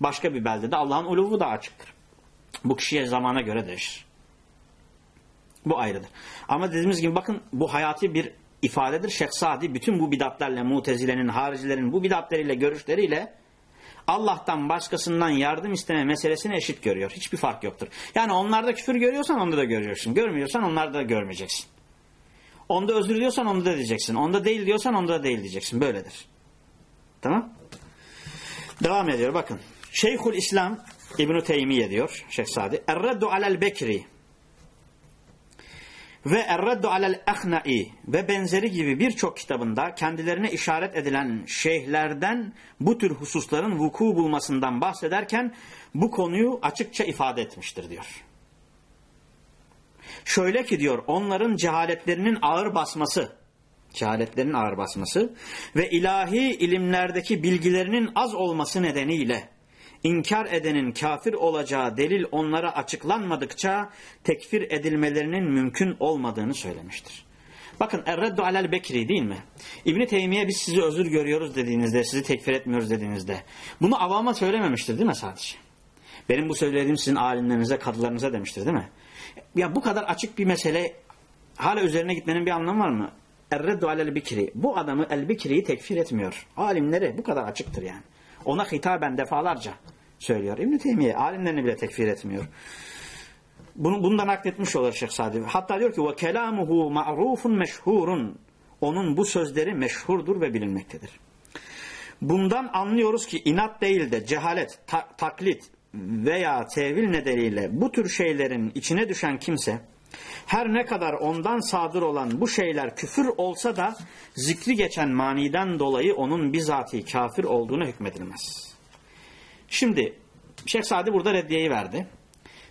Başka bir beldede Allah'ın uluğu daha açıktır. Bu kişiye zamana göre değişir. Bu ayrıdır. Ama dediğimiz gibi bakın bu hayati bir ifadedir. Şeyh bütün bu bidatlerle, mutezilenin, haricilerin bu bidatleriyle, görüşleriyle Allah'tan başkasından yardım isteme meselesini eşit görüyor. Hiçbir fark yoktur. Yani onlarda küfür görüyorsan onda da göreceksin. Görmüyorsan onlarda da görmeyeceksin. Onda özür diliyorsan onda da diyeceksin. Onda değil diyorsan onda da değil diyeceksin. Böyledir. Tamam? Devam ediyor bakın. Şeyhül İslam İbn-i Teymiye diyor Şeyh Sadi. Erreddu alel Bekri ve Erreddu alel Ehna'i ve benzeri gibi birçok kitabında kendilerine işaret edilen şeyhlerden bu tür hususların vuku bulmasından bahsederken bu konuyu açıkça ifade etmiştir diyor. Şöyle ki diyor onların cehaletlerinin ağır basması, cehaletlerinin ağır basması ve ilahi ilimlerdeki bilgilerinin az olması nedeniyle İnkar edenin kafir olacağı delil onlara açıklanmadıkça tekfir edilmelerinin mümkün olmadığını söylemiştir. Bakın Erreddu alel Bekri değil mi? İbni Teymiye biz sizi özür görüyoruz dediğinizde, sizi tekfir etmiyoruz dediğinizde. Bunu avama söylememiştir değil mi sadece? Benim bu söylediğim sizin alimlerinize, kadılarınıza demiştir değil mi? Ya bu kadar açık bir mesele hala üzerine gitmenin bir anlamı var mı? Erreddu alel Bekri. Bu adamı El Bekri'yi tekfir etmiyor. Alimleri bu kadar açıktır yani. Ona hitaben defalarca söylüyor. İbn-i Teymiye alimlerini bile tekfir etmiyor. Bunu, bundan nakletmiş olur Şeyh Sadi. Hatta diyor ki kelamuhu ma'rufun meşhurun. Onun bu sözleri meşhurdur ve bilinmektedir. Bundan anlıyoruz ki inat değil de cehalet, ta taklit veya tevil nedeniyle bu tür şeylerin içine düşen kimse her ne kadar ondan sadır olan bu şeyler küfür olsa da zikri geçen maniden dolayı onun bizatihi kafir olduğunu hükmedilmez. Şimdi Şeyh Sadi burada reddiyeyi verdi.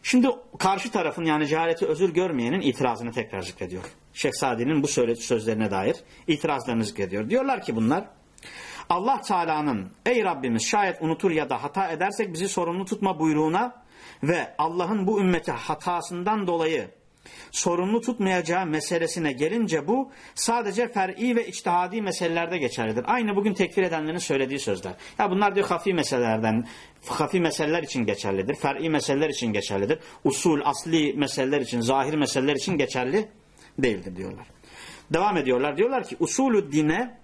Şimdi karşı tarafın yani cehaleti özür görmeyenin itirazını tekrar zikrediyor. Şeyh Sadi'nin bu sözlerine dair itirazlarını zikrediyor. Diyorlar ki bunlar Allah Teala'nın ey Rabbimiz şayet unutur ya da hata edersek bizi sorumlu tutma buyruğuna ve Allah'ın bu ümmete hatasından dolayı sorumlu tutmayacağı meselesine gelince bu sadece fer'i ve içtihadi meselelerde geçerlidir. Aynı bugün tekfir edenlerin söylediği sözler. Ya bunlar diyor hafi meselelerden, hafi meseleler için geçerlidir. Fer'i meseleler için geçerlidir. Usul, asli meseleler için, zahir meseleler için geçerli değildir diyorlar. Devam ediyorlar. Diyorlar ki usulü dine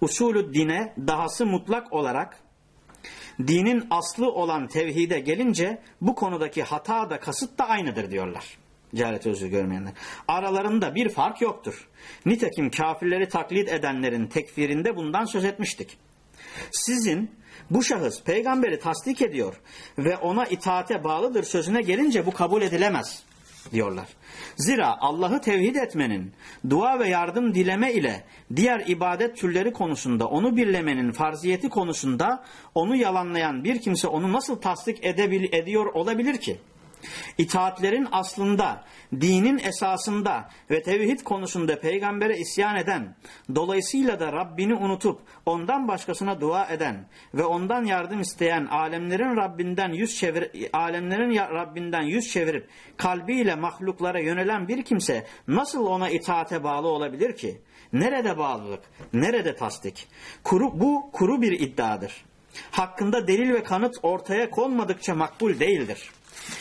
usulü dine dahası mutlak olarak dinin aslı olan tevhide gelince bu konudaki hata da kasıt da aynıdır diyorlar. Cehalet özür görmeyenler. Aralarında bir fark yoktur. Nitekim kafirleri taklit edenlerin tekfirinde bundan söz etmiştik. Sizin bu şahıs peygamberi tasdik ediyor ve ona itaate bağlıdır sözüne gelince bu kabul edilemez diyorlar. Zira Allah'ı tevhid etmenin, dua ve yardım dileme ile diğer ibadet türleri konusunda onu birlemenin farziyeti konusunda onu yalanlayan bir kimse onu nasıl tasdik edebil ediyor olabilir ki? İtaatlerin aslında, dinin esasında ve tevhid konusunda peygambere isyan eden, dolayısıyla da Rabbini unutup ondan başkasına dua eden ve ondan yardım isteyen alemlerin Rabbinden yüz çevir alemlerin Rabbinden yüz çevirip kalbiyle mahluklara yönelen bir kimse nasıl ona itaate bağlı olabilir ki? Nerede bağlılık? Nerede tasdik? Kuru, bu kuru bir iddiadır. Hakkında delil ve kanıt ortaya konmadıkça makbul değildir.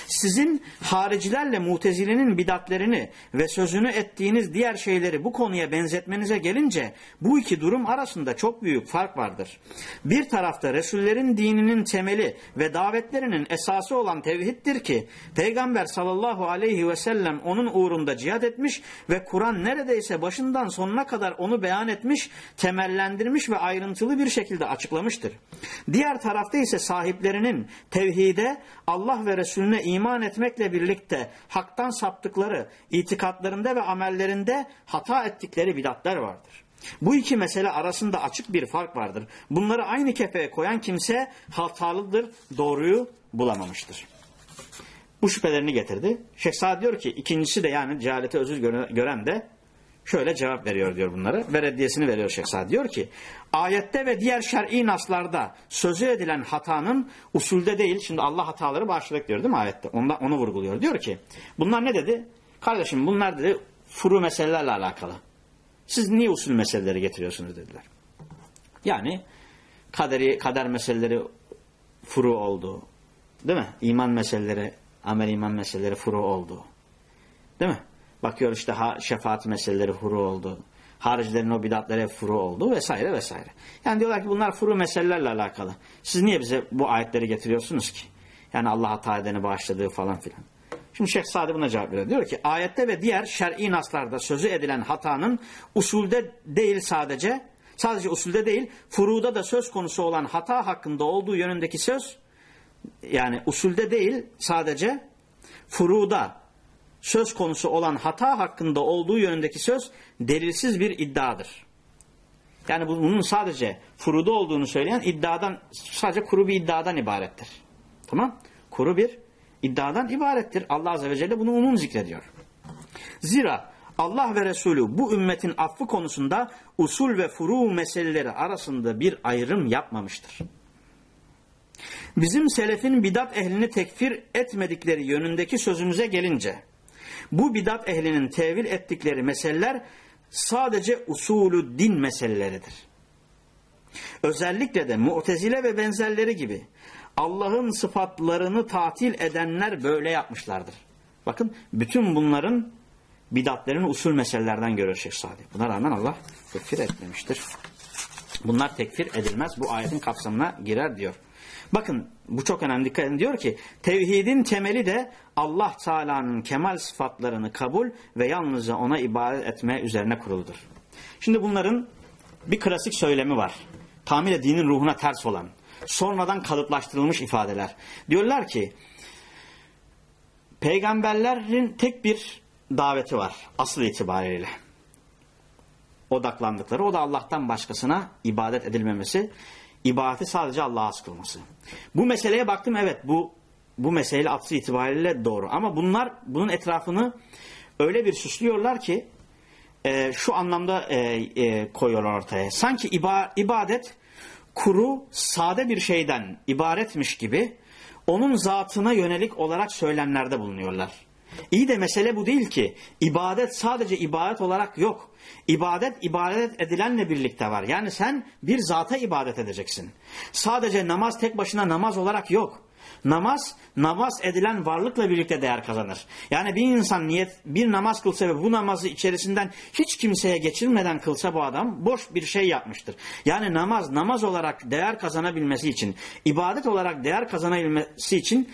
Sizin haricilerle mutezilenin bidatlerini ve sözünü ettiğiniz diğer şeyleri bu konuya benzetmenize gelince bu iki durum arasında çok büyük fark vardır. Bir tarafta Resullerin dininin temeli ve davetlerinin esası olan tevhiddir ki Peygamber sallallahu aleyhi ve sellem onun uğrunda cihad etmiş ve Kur'an neredeyse başından sonuna kadar onu beyan etmiş, temellendirmiş ve ayrıntılı bir şekilde açıklamıştır. Diğer tarafta ise sahiplerinin tevhide Allah ve Resulüne Resulüne iman etmekle birlikte haktan saptıkları, itikatlarında ve amellerinde hata ettikleri bidatlar vardır. Bu iki mesele arasında açık bir fark vardır. Bunları aynı kefeye koyan kimse hatalıdır, doğruyu bulamamıştır. Bu şüphelerini getirdi. Şeyh Sa'd diyor ki ikincisi de yani cehalete özür gören de şöyle cevap veriyor diyor bunları. Ve reddiyesini veriyor Şeyh Sa'd. Diyor ki ayette ve diğer şer'i naslarda sözü edilen hatanın usulde değil. Şimdi Allah hataları bağışladık diyor değil mi ayette? Ondan, onu vurguluyor. Diyor ki bunlar ne dedi? Kardeşim bunlar dedi furu meselelerle alakalı. Siz niye usul meseleleri getiriyorsunuz dediler. Yani kaderi, kader meseleleri furu oldu. Değil mi? İman meseleleri, amel iman meseleleri furu oldu. Değil mi? Bakıyor işte ha, şefaat meseleleri furu oldu. Haricilerin o bidatları furu oldu vesaire vesaire. Yani diyorlar ki bunlar furu meselelerle alakalı. Siz niye bize bu ayetleri getiriyorsunuz ki? Yani Allah hata bağışladığı falan filan. Şimdi Şeyh Sadi buna cevap veriyor. Diyor ki ayette ve diğer şer'i naslarda sözü edilen hatanın usulde değil sadece sadece usulde değil furuda da söz konusu olan hata hakkında olduğu yönündeki söz yani usulde değil sadece furuda söz konusu olan hata hakkında olduğu yönündeki söz delilsiz bir iddiadır. Yani bunun sadece furuda olduğunu söyleyen iddiadan sadece kuru bir iddiadan ibarettir. Tamam? Kuru bir iddiadan ibarettir. Allah Azze ve Celle bunu umum zikrediyor. Zira Allah ve Resulü bu ümmetin affı konusunda usul ve furu meseleleri arasında bir ayrım yapmamıştır. Bizim selefin bidat ehlini tekfir etmedikleri yönündeki sözümüze gelince bu bidat ehlinin tevil ettikleri meseleler sadece usulü din meseleleridir. Özellikle de mu'tezile ve benzerleri gibi Allah'ın sıfatlarını tatil edenler böyle yapmışlardır. Bakın bütün bunların bidatlerin usul meselelerden görüyor Şeyh Sadi. Buna rağmen Allah tekfir etmemiştir. Bunlar tekfir edilmez. Bu ayetin kapsamına girer diyor. Bakın bu çok önemli dikkat edin diyor ki tevhidin temeli de Allah Teala'nın kemal sıfatlarını kabul ve yalnızca ona ibadet etme üzerine kuruludur. Şimdi bunların bir klasik söylemi var. Tamile dinin ruhuna ters olan, sonradan kalıplaştırılmış ifadeler. Diyorlar ki peygamberlerin tek bir daveti var asıl itibariyle. Odaklandıkları o da Allah'tan başkasına ibadet edilmemesi ibadeti sadece Allah'a has kılması. Bu meseleye baktım evet bu bu mesele atsı itibariyle doğru. Ama bunlar bunun etrafını öyle bir süslüyorlar ki e, şu anlamda e, e, koyuyorlar ortaya. Sanki iba, ibadet kuru, sade bir şeyden ibaretmiş gibi onun zatına yönelik olarak söylemlerde bulunuyorlar. İyi de mesele bu değil ki. İbadet sadece ibadet olarak yok. İbadet ibadet edilenle birlikte var. Yani sen bir zata ibadet edeceksin. Sadece namaz tek başına namaz olarak yok. Namaz, namaz edilen varlıkla birlikte değer kazanır. Yani bir insan niyet bir namaz kılsa ve bu namazı içerisinden hiç kimseye geçirmeden kılsa bu adam boş bir şey yapmıştır. Yani namaz, namaz olarak değer kazanabilmesi için, ibadet olarak değer kazanabilmesi için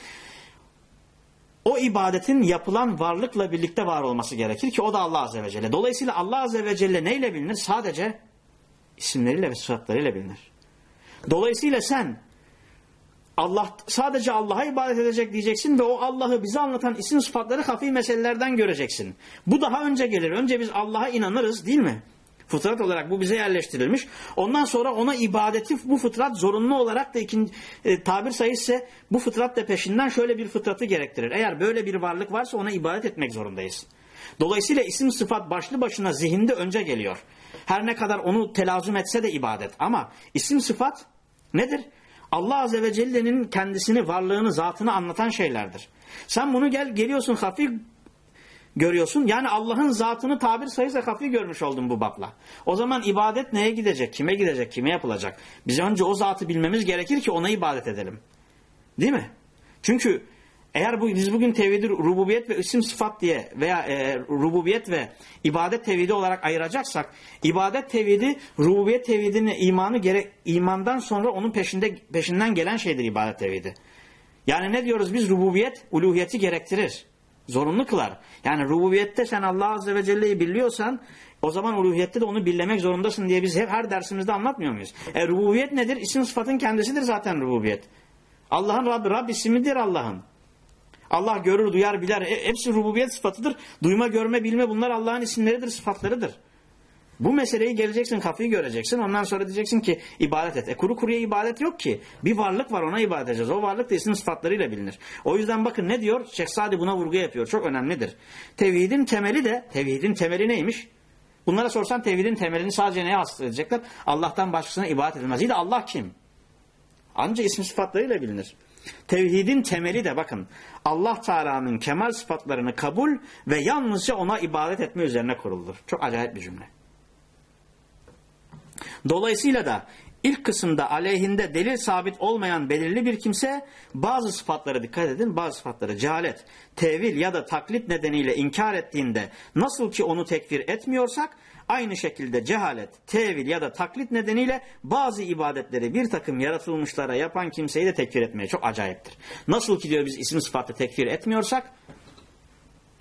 o ibadetin yapılan varlıkla birlikte var olması gerekir ki o da Allah Azze ve Celle. Dolayısıyla Allah Azze ve Celle neyle bilinir? Sadece isimleriyle ve sıfatlarıyla bilinir. Dolayısıyla sen Allah sadece Allah'a ibadet edecek diyeceksin ve o Allah'ı bize anlatan isim sıfatları hafi meselelerden göreceksin. Bu daha önce gelir. Önce biz Allah'a inanırız değil mi? Fıtrat olarak bu bize yerleştirilmiş. Ondan sonra ona ibadeti bu fıtrat zorunlu olarak da ikinci, e, tabir sayısı bu fıtrat da peşinden şöyle bir fıtratı gerektirir. Eğer böyle bir varlık varsa ona ibadet etmek zorundayız. Dolayısıyla isim sıfat başlı başına zihinde önce geliyor. Her ne kadar onu telazüm etse de ibadet. Ama isim sıfat nedir? Allah Azze ve Celle'nin kendisini, varlığını, zatını anlatan şeylerdir. Sen bunu gel geliyorsun hafif görüyorsun. Yani Allah'ın zatını tabir sayısı hafi görmüş oldun bu bakla. O zaman ibadet neye gidecek? Kime gidecek? Kime yapılacak? Biz önce o zatı bilmemiz gerekir ki ona ibadet edelim. Değil mi? Çünkü eğer bu, biz bugün tevhidi rububiyet ve isim sıfat diye veya e, rububiyet ve ibadet tevhidi olarak ayıracaksak ibadet tevhidi rububiyet tevhidinin imanı gerek imandan sonra onun peşinde peşinden gelen şeydir ibadet tevhidi. Yani ne diyoruz biz rububiyet uluhiyeti gerektirir. Zorunlu kılar. Yani rububiyette sen Allah Azze ve Celle'yi biliyorsan o zaman uluhiyette de onu billemek zorundasın diye biz hep her dersimizde anlatmıyor muyuz? E rububiyet nedir? İsim sıfatın kendisidir zaten rububiyet. Allah'ın Rabbi, Rab ismidir Allah'ın. Allah görür, duyar, biler. E, hepsi rububiyet sıfatıdır. Duyma, görme, bilme bunlar Allah'ın isimleridir, sıfatlarıdır. Bu meseleyi geleceksin, kafayı göreceksin. Ondan sonra diyeceksin ki ibadet et. E kuru kuruya ibadet yok ki. Bir varlık var ona ibadet edeceğiz. O varlık da isim sıfatlarıyla bilinir. O yüzden bakın ne diyor? Şeyh Sadi buna vurgu yapıyor. Çok önemlidir. Tevhidin temeli de, tevhidin temeli neymiş? Bunlara sorsan tevhidin temelini sadece neye edecekler? Allah'tan başkasına ibadet edilmez. İyi de Allah kim? Ancak isim sıfatlarıyla bilinir. Tevhidin temeli de bakın Allah Teala'nın kemal sıfatlarını kabul ve yalnızca ona ibadet etme üzerine kurulur. Çok acayip bir cümle. Dolayısıyla da ilk kısımda aleyhinde delil sabit olmayan belirli bir kimse bazı sıfatlara dikkat edin bazı sıfatları cehalet, tevil ya da taklit nedeniyle inkar ettiğinde nasıl ki onu tekfir etmiyorsak aynı şekilde cehalet, tevil ya da taklit nedeniyle bazı ibadetleri bir takım yaratılmışlara yapan kimseyi de tekfir etmeye çok acayiptir. Nasıl ki diyor biz isim sıfatı tekfir etmiyorsak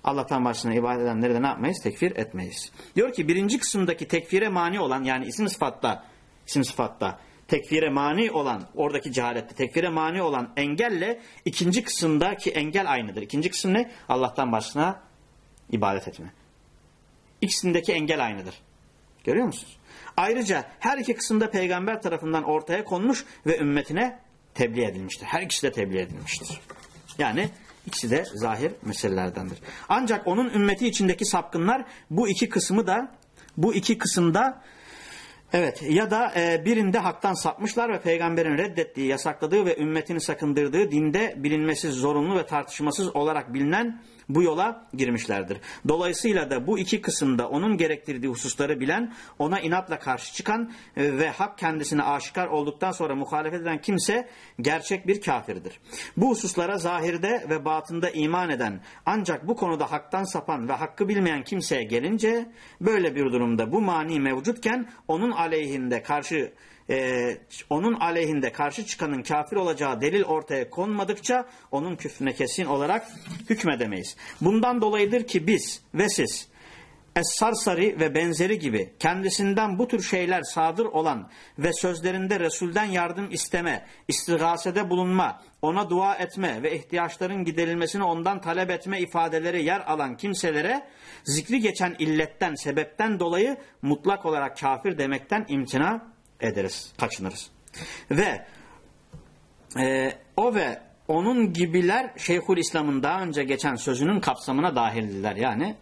Allah'tan başına ibadet edenleri de ne yapmayız? Tekfir etmeyiz. Diyor ki birinci kısımdaki tekfire mani olan yani isim sıfatta isim sıfatta tekfire mani olan oradaki cehalette tekfire mani olan engelle ikinci kısımdaki engel aynıdır. İkinci kısım ne? Allah'tan başına ibadet etme. İkisindeki engel aynıdır. Görüyor musunuz? Ayrıca her iki kısımda peygamber tarafından ortaya konmuş ve ümmetine tebliğ edilmiştir. Her ikisi de tebliğ edilmiştir. Yani İkisi de zahir meselelerdendir. Ancak onun ümmeti içindeki sapkınlar bu iki kısmı da bu iki kısımda evet ya da e, birinde haktan sapmışlar ve peygamberin reddettiği, yasakladığı ve ümmetini sakındırdığı dinde bilinmesi zorunlu ve tartışmasız olarak bilinen bu yola girmişlerdir. Dolayısıyla da bu iki kısımda onun gerektirdiği hususları bilen, ona inatla karşı çıkan e, ve hak kendisine aşikar olduktan sonra muhalefet eden kimse gerçek bir kafirdir. Bu hususlara zahirde ve batında iman eden ancak bu konuda haktan sapan ve hakkı bilmeyen kimseye gelince böyle bir durumda bu mani mevcutken onun aleyhinde karşı e, onun aleyhinde karşı çıkanın kafir olacağı delil ortaya konmadıkça onun küfrüne kesin olarak hükmedemeyiz. Bundan dolayıdır ki biz ve siz Es-Sarsari ve benzeri gibi kendisinden bu tür şeyler sadır olan ve sözlerinde Resul'den yardım isteme, istigasede bulunma, ona dua etme ve ihtiyaçların giderilmesini ondan talep etme ifadeleri yer alan kimselere zikri geçen illetten, sebepten dolayı mutlak olarak kafir demekten imtina ederiz, kaçınırız. Ve e, o ve onun gibiler Şeyhül İslam'ın daha önce geçen sözünün kapsamına dahildiler. Yani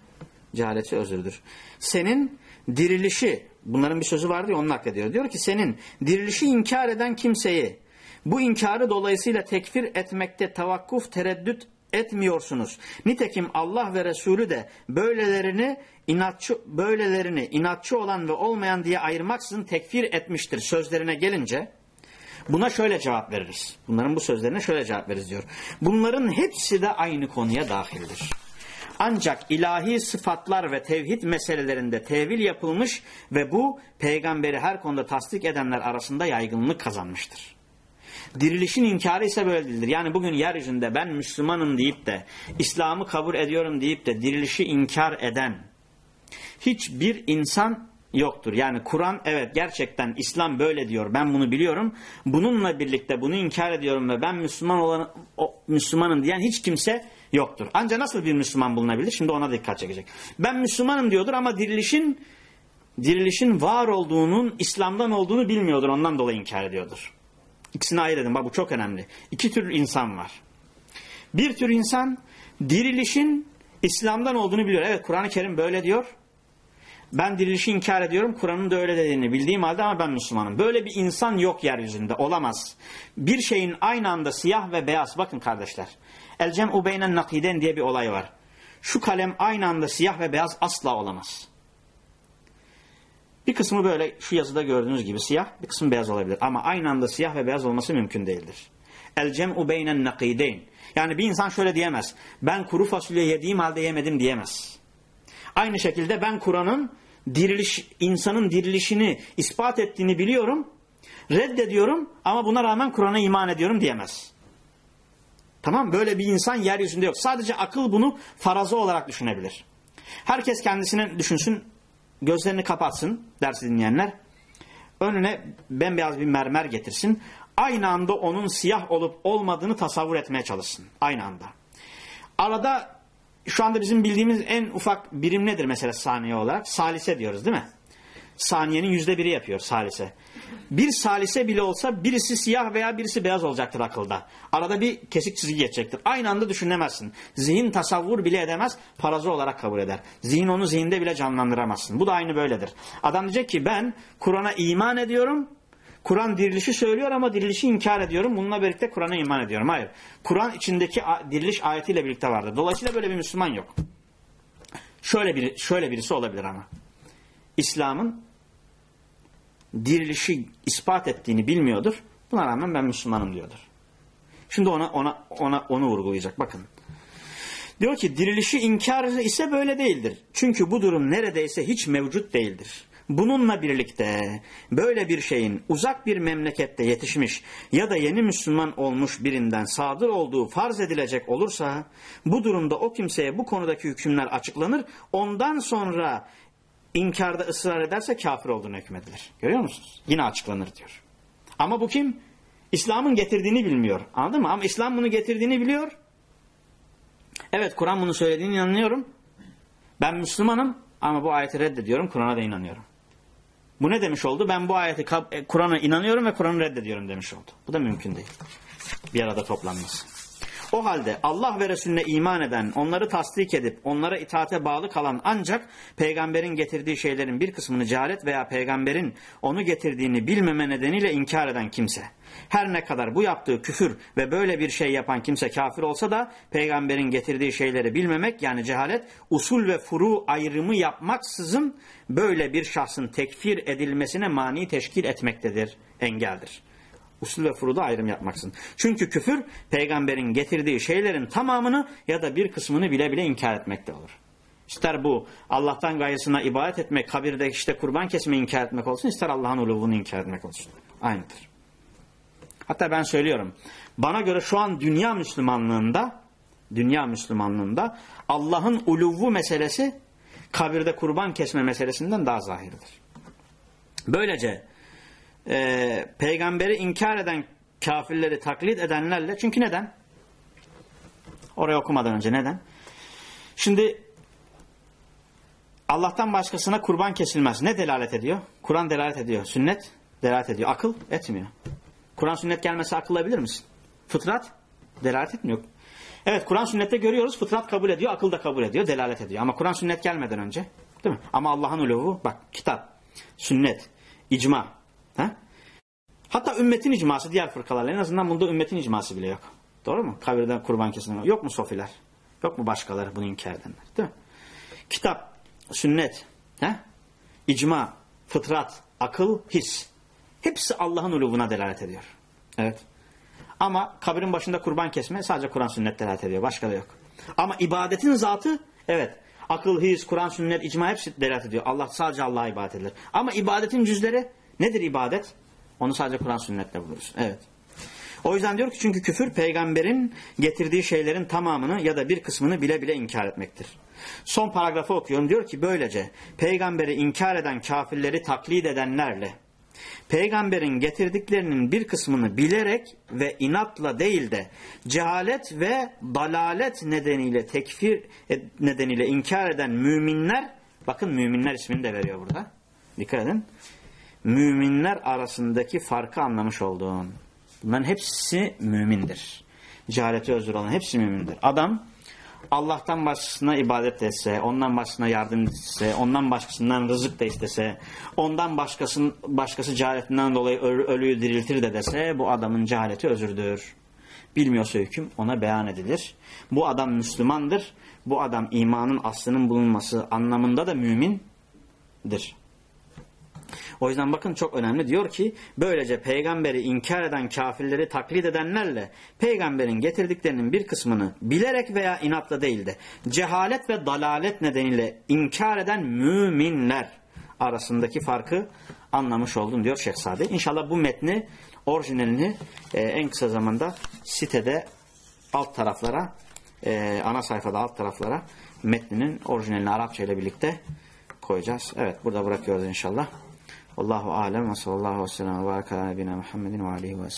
cehaleti özürdür. Senin dirilişi, bunların bir sözü vardı ya onu naklediyor. Diyor ki senin dirilişi inkar eden kimseyi bu inkarı dolayısıyla tekfir etmekte tavakkuf, tereddüt etmiyorsunuz. Nitekim Allah ve Resulü de böylelerini inatçı böylelerini inatçı olan ve olmayan diye ayırmaksızın tekfir etmiştir sözlerine gelince buna şöyle cevap veririz. Bunların bu sözlerine şöyle cevap veririz diyor. Bunların hepsi de aynı konuya dahildir. Ancak ilahi sıfatlar ve tevhid meselelerinde tevil yapılmış ve bu peygamberi her konuda tasdik edenler arasında yaygınlık kazanmıştır. Dirilişin inkarı ise böyle. Yani bugün yeryüzünde ben Müslümanım deyip de İslam'ı kabul ediyorum deyip de dirilişi inkar eden hiçbir insan yoktur. Yani Kur'an evet gerçekten İslam böyle diyor. Ben bunu biliyorum. Bununla birlikte bunu inkar ediyorum ve ben Müslüman olan o, Müslümanım diyen hiç kimse yoktur. Ancak nasıl bir Müslüman bulunabilir? Şimdi ona dikkat çekecek. Ben Müslümanım diyordur ama dirilişin dirilişin var olduğunun İslam'dan olduğunu bilmiyordur. Ondan dolayı inkar ediyordur. İkisini ayır edin. Bak bu çok önemli. İki tür insan var. Bir tür insan dirilişin İslam'dan olduğunu biliyor. Evet Kur'an-ı Kerim böyle diyor. Ben dirilişi inkar ediyorum. Kur'an'ın da öyle dediğini bildiğim halde ama ben Müslümanım. Böyle bir insan yok yeryüzünde. Olamaz. Bir şeyin aynı anda siyah ve beyaz. Bakın kardeşler. El cem'u beynen nakiden diye bir olay var. Şu kalem aynı anda siyah ve beyaz asla olamaz. Bir kısmı böyle şu yazıda gördüğünüz gibi siyah, bir kısmı beyaz olabilir. Ama aynı anda siyah ve beyaz olması mümkün değildir. El cem'u beynen nakideyn. Yani bir insan şöyle diyemez. Ben kuru fasulye yediğim halde yemedim diyemez. Aynı şekilde ben Kur'an'ın diriliş, insanın dirilişini ispat ettiğini biliyorum. Reddediyorum ama buna rağmen Kur'an'a iman ediyorum diyemez. Tamam Böyle bir insan yeryüzünde yok. Sadece akıl bunu faraza olarak düşünebilir. Herkes kendisine düşünsün, gözlerini kapatsın dersi dinleyenler. Önüne bembeyaz bir mermer getirsin. Aynı anda onun siyah olup olmadığını tasavvur etmeye çalışsın. Aynı anda. Arada şu anda bizim bildiğimiz en ufak birim nedir mesela saniye olarak? Salise diyoruz değil mi? Saniyenin yüzde biri yapıyor salise. Bir salise bile olsa birisi siyah veya birisi beyaz olacaktır akılda. Arada bir kesik çizgi geçecektir. Aynı anda düşünemezsin. Zihin tasavvur bile edemez, parazo olarak kabul eder. Zihin onu zihinde bile canlandıramazsın. Bu da aynı böyledir. Adam diyecek ki ben Kur'an'a iman ediyorum. Kur'an dirilişi söylüyor ama dirilişi inkar ediyorum. Bununla birlikte Kur'an'a iman ediyorum. Hayır. Kur'an içindeki diriliş ayetiyle birlikte vardır. Dolayısıyla böyle bir Müslüman yok. Şöyle biri, şöyle birisi olabilir ama. İslam'ın dirilişi ispat ettiğini bilmiyordur. Buna rağmen ben Müslümanım diyordur. Şimdi ona ona ona onu vurgulayacak. Bakın. Diyor ki dirilişi inkar ise böyle değildir. Çünkü bu durum neredeyse hiç mevcut değildir. Bununla birlikte böyle bir şeyin uzak bir memlekette yetişmiş ya da yeni Müslüman olmuş birinden sadır olduğu farz edilecek olursa bu durumda o kimseye bu konudaki hükümler açıklanır. Ondan sonra inkarda ısrar ederse kafir olduğunu hükmedilir. Görüyor musunuz? Yine açıklanır diyor. Ama bu kim? İslam'ın getirdiğini bilmiyor. Anladın mı? Ama İslam bunu getirdiğini biliyor. Evet Kur'an bunu söylediğini inanıyorum. Ben Müslümanım ama bu ayeti reddediyorum. Kur'an'a da inanıyorum. Bu ne demiş oldu? Ben bu ayeti e, Kur'an'a inanıyorum ve Kur'an'ı reddediyorum demiş oldu. Bu da mümkün değil. Bir arada toplanması. O halde Allah ve Resulüne iman eden, onları tasdik edip onlara itaate bağlı kalan ancak peygamberin getirdiği şeylerin bir kısmını cehalet veya peygamberin onu getirdiğini bilmeme nedeniyle inkar eden kimse. Her ne kadar bu yaptığı küfür ve böyle bir şey yapan kimse kafir olsa da peygamberin getirdiği şeyleri bilmemek yani cehalet usul ve furu ayrımı yapmaksızın böyle bir şahsın tekfir edilmesine mani teşkil etmektedir, engeldir usul ve furuda ayrım yapmaksın. Çünkü küfür peygamberin getirdiği şeylerin tamamını ya da bir kısmını bile bile inkar etmekte olur. İster bu Allah'tan gayesine ibadet etmek, kabirde işte kurban kesmeyi inkar etmek olsun, ister Allah'ın uluvunu inkar etmek olsun. Aynıdır. Hatta ben söylüyorum. Bana göre şu an dünya Müslümanlığında dünya Müslümanlığında Allah'ın uluvu meselesi kabirde kurban kesme meselesinden daha zahirdir. Böylece e, peygamberi inkar eden kafirleri taklit edenlerle çünkü neden? Oraya okumadan önce neden? Şimdi Allah'tan başkasına kurban kesilmez. Ne delalet ediyor? Kur'an delalet ediyor. Sünnet delalet ediyor. Akıl etmiyor. Kur'an sünnet gelmesi akıl bilir misin? Fıtrat delalet etmiyor. Evet Kur'an sünnette görüyoruz. Fıtrat kabul ediyor. Akıl da kabul ediyor. Delalet ediyor. Ama Kur'an sünnet gelmeden önce. Değil mi? Ama Allah'ın uluvu bak kitap, sünnet, icma, Ha? Hatta ümmetin icması diğer fırkalarla en azından bunda ümmetin icması bile yok. Doğru mu? Kabirden kurban kesilen. Yok mu sofiler? Yok mu başkaları bunu inkar edenler? Değil mi? Kitap, sünnet, he? icma, fıtrat, akıl, his. Hepsi Allah'ın uluvuna delalet ediyor. Evet. Ama kabrin başında kurban kesme sadece Kur'an sünnet delalet ediyor. Başka da yok. Ama ibadetin zatı evet. Akıl, his, Kur'an, sünnet, icma hepsi delalet ediyor. Allah sadece Allah'a ibadet edilir. Ama ibadetin cüzleri nedir ibadet? Onu sadece Kur'an sünnetle buluruz. Evet. O yüzden diyor ki çünkü küfür peygamberin getirdiği şeylerin tamamını ya da bir kısmını bile bile inkar etmektir. Son paragrafı okuyorum. Diyor ki böylece peygamberi inkar eden kafirleri taklit edenlerle peygamberin getirdiklerinin bir kısmını bilerek ve inatla değil de cehalet ve dalalet nedeniyle tekfir nedeniyle inkar eden müminler bakın müminler ismini de veriyor burada. Dikkat edin. Müminler arasındaki farkı anlamış olduğun. Bunların hepsi mümindir. Cehaleti özür olan hepsi mümindir. Adam Allah'tan başkasına ibadet etse, ondan başkasına yardım etse, ondan başkasından rızık da istese, ondan başkasının, başkası cehaletinden dolayı ölü, ölüyü diriltir de dese bu adamın cehaleti özürdür. Bilmiyorsa hüküm ona beyan edilir. Bu adam Müslümandır. Bu adam imanın aslının bulunması anlamında da mümindir. O yüzden bakın çok önemli diyor ki böylece peygamberi inkar eden kafirleri taklit edenlerle peygamberin getirdiklerinin bir kısmını bilerek veya inatla değil de cehalet ve dalalet nedeniyle inkar eden müminler arasındaki farkı anlamış oldum diyor Şeyh Sadi. İnşallah bu metni orijinalini e, en kısa zamanda sitede alt taraflara e, ana sayfada alt taraflara metninin orijinalini Arapça ile birlikte koyacağız. Evet burada bırakıyoruz inşallah. Wallahu alem ve sallallahu aleyhi ve sellem ve barakala nebine Muhammedin ve